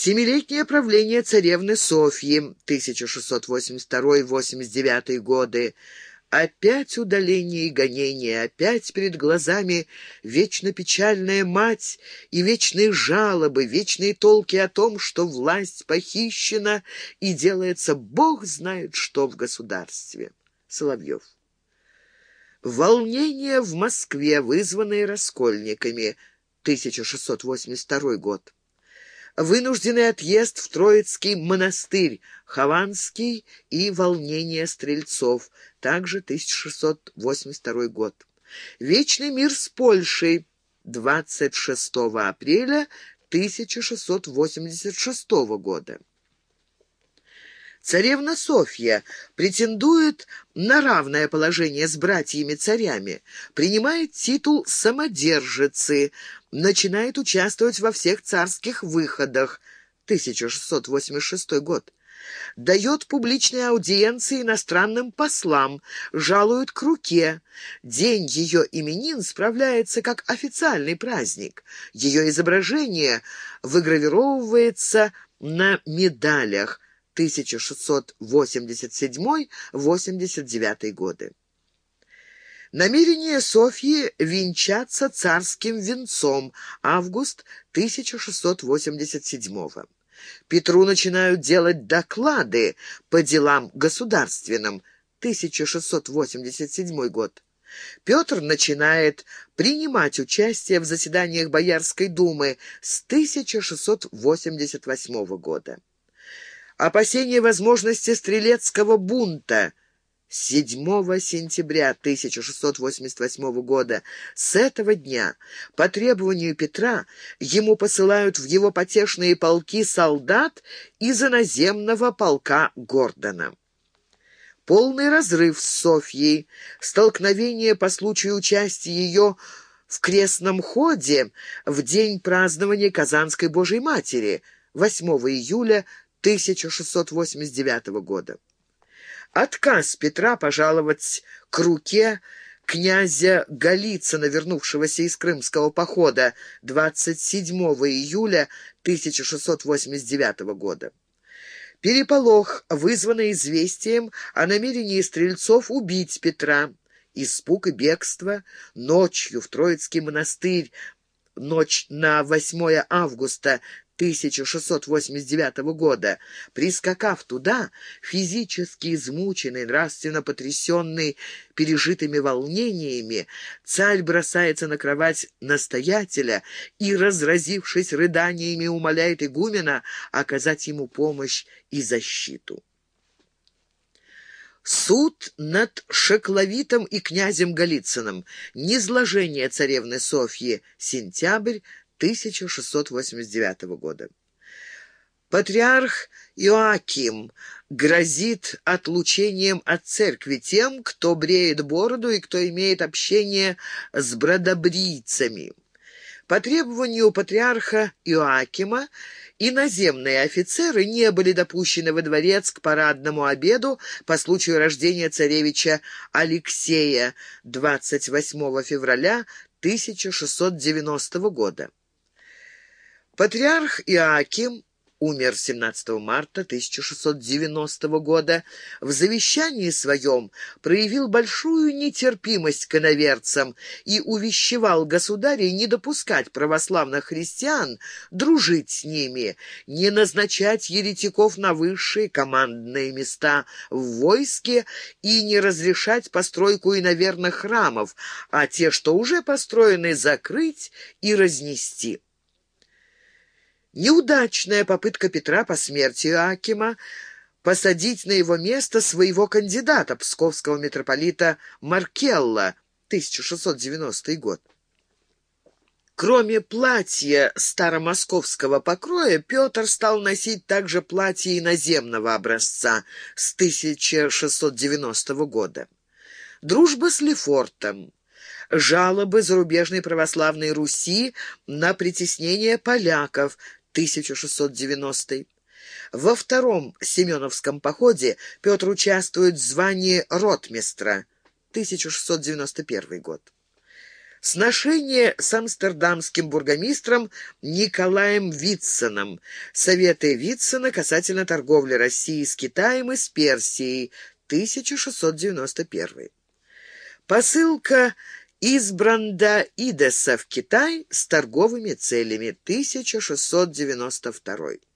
Семилетнее правление царевны Софьи 1682-89 годы. Опять удаление и гонение, опять перед глазами вечно печальная мать и вечные жалобы, вечные толки о том, что власть похищена и делается бог знает что в государстве. Соловьев. Волнение в Москве, вызванные раскольниками, 1682 год вынужденный отъезд в Троицкий монастырь, Хованский и волнение стрельцов, также 1682 год. Вечный мир с Польшей, 26 апреля 1686 года. Царевна Софья претендует на равное положение с братьями-царями, принимает титул самодержицы, начинает участвовать во всех царских выходах, 1686 год. Дает публичные аудиенции иностранным послам, жалует к руке. День ее именин справляется как официальный праздник. Ее изображение выгравировывается на медалях – 1687-89 годы. Намерение Софьи венчаться царским венцом. Август 1687 Петру начинают делать доклады по делам государственным. 1687 год. Петр начинает принимать участие в заседаниях Боярской думы с 1688 года опасение возможности стрелецкого бунта. 7 сентября 1688 года с этого дня по требованию Петра ему посылают в его потешные полки солдат из иноземного полка Гордона. Полный разрыв с Софьей, столкновение по случаю участия ее в крестном ходе в день празднования Казанской Божьей Матери 8 июля 1689 года. Отказ Петра пожаловать к руке князя Голицына, вернувшегося из крымского похода 27 июля 1689 года. Переполох, вызванный известием о намерении стрельцов убить Петра. Испуг и бегство. Ночью в Троицкий монастырь, ночь на 8 августа 1689 года. Прискакав туда, физически измученный, нравственно потрясенный пережитыми волнениями, царь бросается на кровать настоятеля и, разразившись рыданиями, умоляет игумена оказать ему помощь и защиту. Суд над Шекловитом и князем Голицыным. Низложение царевны Софьи. Сентябрь 1689 года. Патриарх Иоаким грозит отлучением от церкви тем, кто бреет бороду и кто имеет общение с бродобрийцами. По требованию патриарха Иоакима иноземные офицеры не были допущены во дворец к парадному обеду по случаю рождения царевича Алексея 28 февраля 1690 года. Патриарх Иоаким умер 17 марта 1690 года, в завещании своем проявил большую нетерпимость к иноверцам и увещевал государей не допускать православных христиан дружить с ними, не назначать еретиков на высшие командные места в войске и не разрешать постройку иноверных храмов, а те, что уже построены, закрыть и разнести. Неудачная попытка Петра по смерти Акима посадить на его место своего кандидата, псковского митрополита Маркелла, 1690 год. Кроме платья старомосковского покроя, Петр стал носить также платье иноземного образца с 1690 года. Дружба с Лефортом жалобы зарубежной православной Руси на притеснение поляков 1690 Во втором Семеновском походе Петр участвует в звании ротмистра, 1691 год. Сношение с амстердамским бургомистром Николаем Витсоном. Советы Витсона касательно торговли России с Китаем и с Персией. 1691. Посылка из Бранда Идеса в Китай с торговыми целями. 1692.